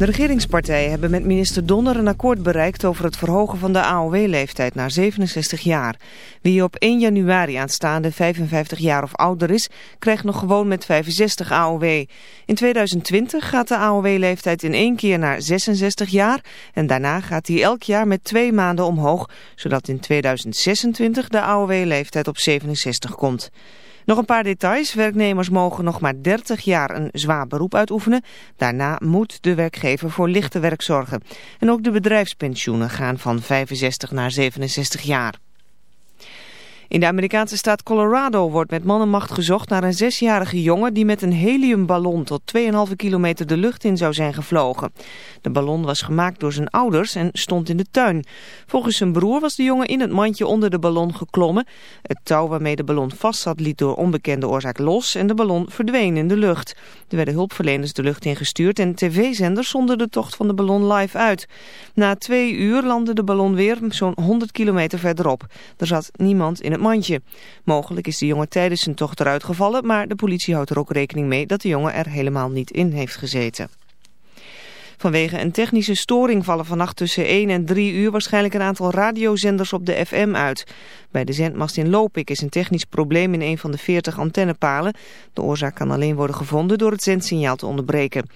De regeringspartijen hebben met minister Donner een akkoord bereikt over het verhogen van de AOW-leeftijd naar 67 jaar. Wie op 1 januari aanstaande 55 jaar of ouder is, krijgt nog gewoon met 65 AOW. In 2020 gaat de AOW-leeftijd in één keer naar 66 jaar en daarna gaat die elk jaar met twee maanden omhoog, zodat in 2026 de AOW-leeftijd op 67 komt. Nog een paar details. Werknemers mogen nog maar 30 jaar een zwaar beroep uitoefenen. Daarna moet de werkgever voor lichte werk zorgen. En ook de bedrijfspensioenen gaan van 65 naar 67 jaar. In de Amerikaanse staat Colorado wordt met mannenmacht gezocht naar een zesjarige jongen die met een heliumballon tot 2,5 kilometer de lucht in zou zijn gevlogen. De ballon was gemaakt door zijn ouders en stond in de tuin. Volgens zijn broer was de jongen in het mandje onder de ballon geklommen. Het touw waarmee de ballon vast zat liet door onbekende oorzaak los en de ballon verdween in de lucht. Er werden hulpverleners de lucht ingestuurd en tv-zenders zonden de tocht van de ballon live uit. Na twee uur landde de ballon weer zo'n 100 kilometer verderop. Er zat niemand in het mandje. Mogelijk is de jongen tijdens zijn tocht eruit gevallen, maar de politie houdt er ook rekening mee dat de jongen er helemaal niet in heeft gezeten. Vanwege een technische storing vallen vannacht tussen 1 en 3 uur waarschijnlijk een aantal radiozenders op de FM uit. Bij de zendmast in Lopik is een technisch probleem in een van de 40 antennepalen. De oorzaak kan alleen worden gevonden door het zendsignaal te onderbreken.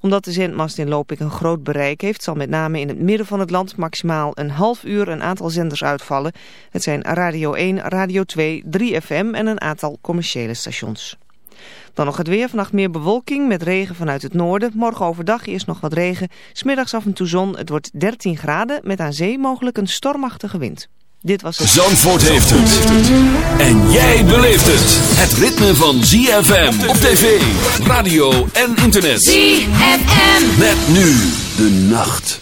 Omdat de zendmast in Lopik een groot bereik heeft, zal met name in het midden van het land maximaal een half uur een aantal zenders uitvallen. Het zijn Radio 1, Radio 2, 3FM en een aantal commerciële stations. Dan nog het weer. Vannacht meer bewolking met regen vanuit het noorden. Morgen overdag eerst nog wat regen. Smiddags af en toe zon. Het wordt 13 graden met aan zee mogelijk een stormachtige wind. Dit was het. Zandvoort heeft het. En jij beleeft het. Het ritme van ZFM op tv, radio en internet. ZFM. Met nu de nacht.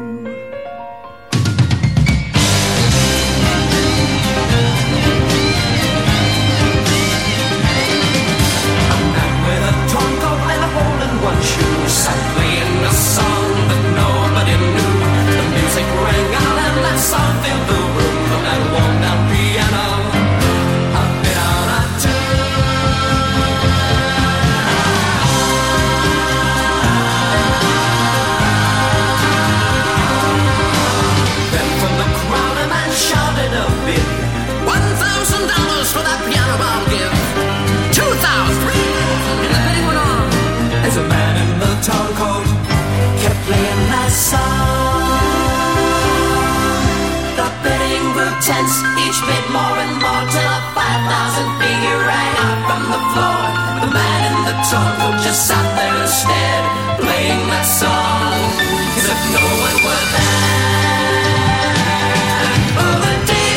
more and more till a 5,000 figure rang out from the floor. The man in the charcoal just sat there and stared, playing that song as if no one were there. Day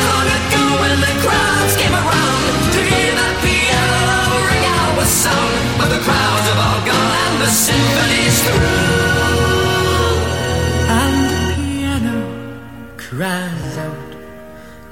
when the crowds came around to hear piano ring out with sound, but the crowds have all gone and the symphony's through. And the piano cries out.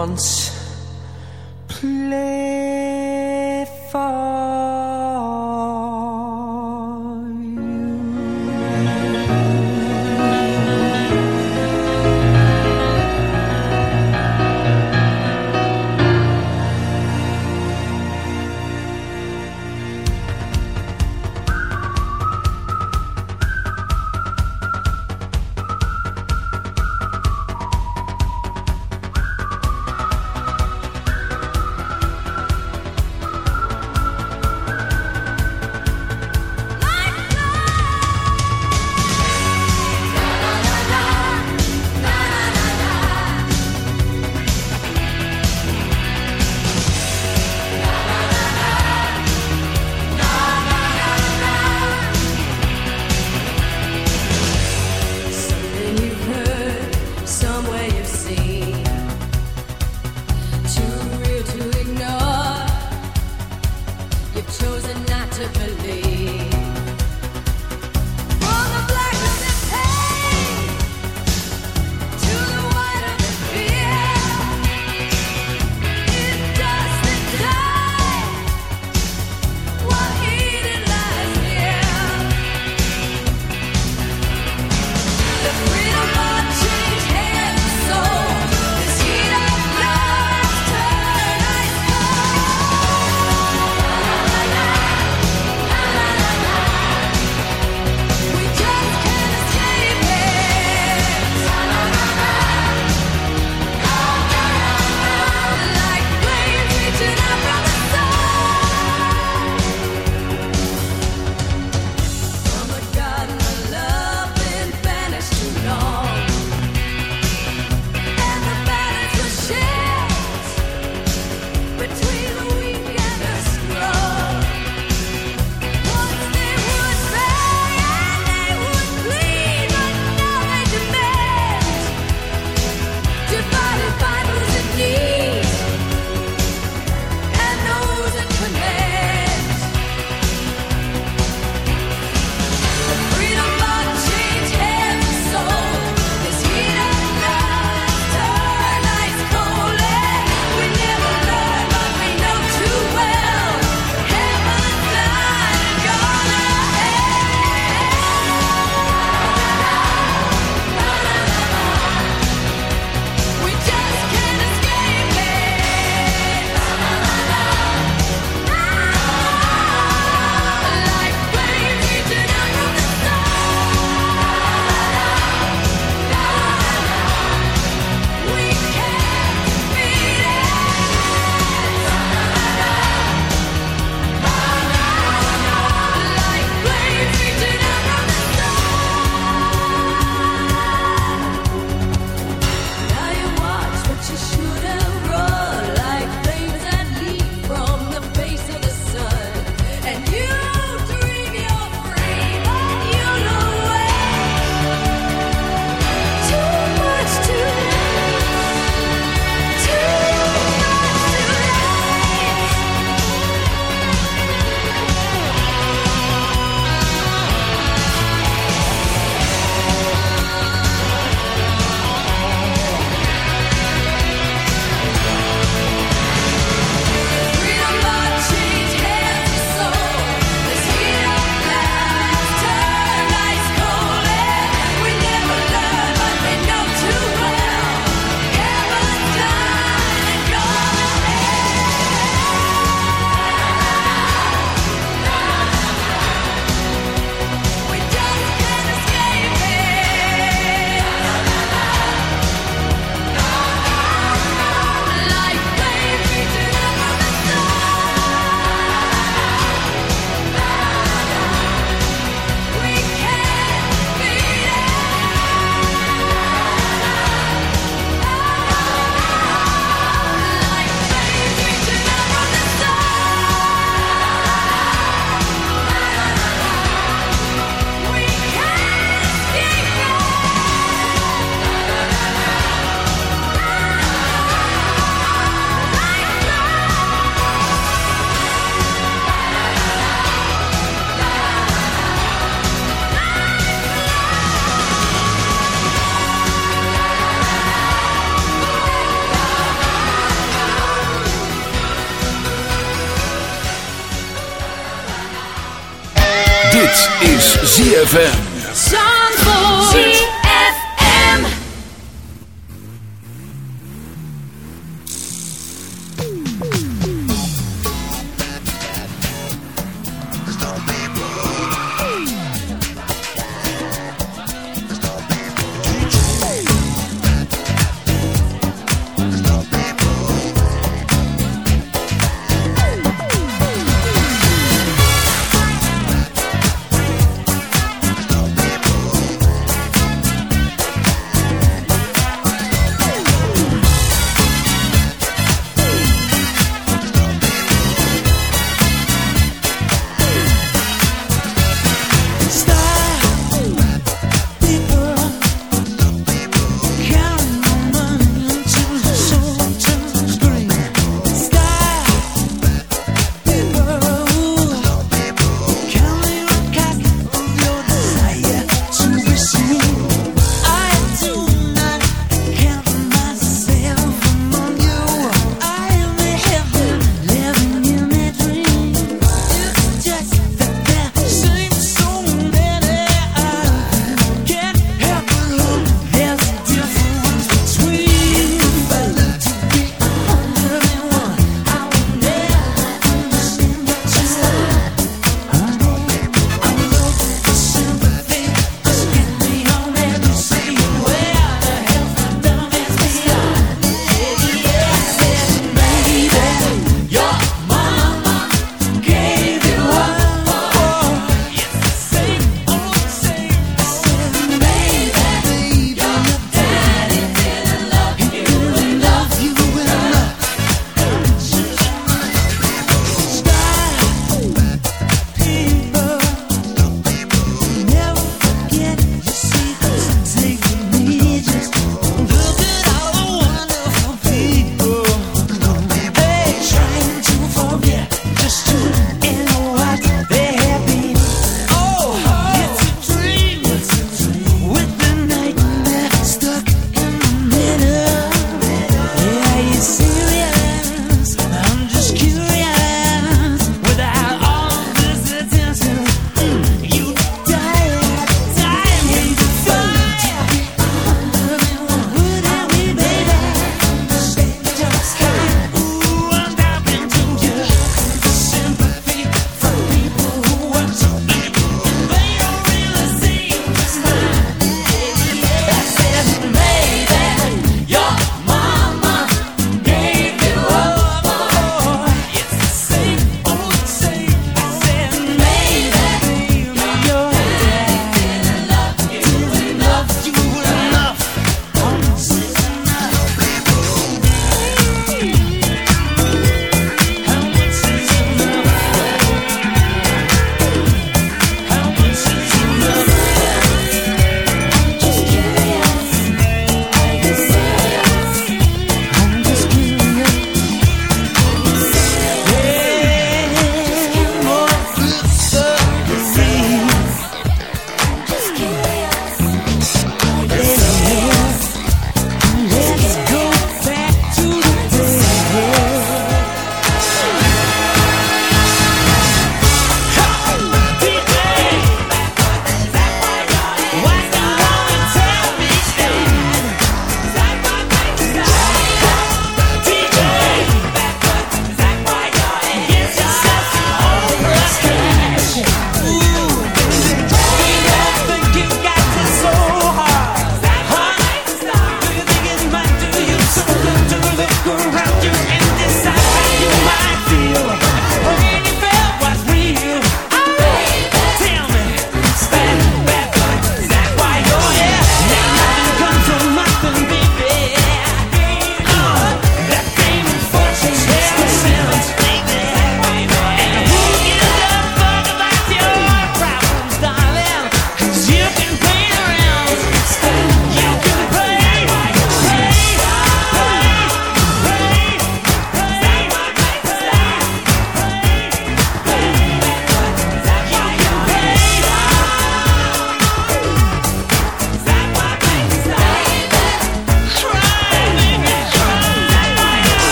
Once is ZFM. Zandvoort.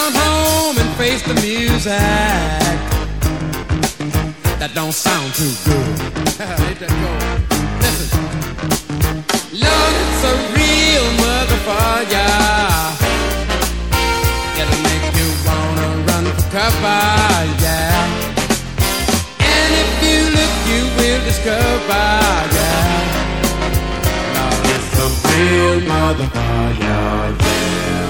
down home and face the music that don't sound too good. Listen, love it's a real motherfucker. It'll make you wanna run for cover, yeah. And if you look, you will discover, yeah. Love is a real motherfucker, yeah.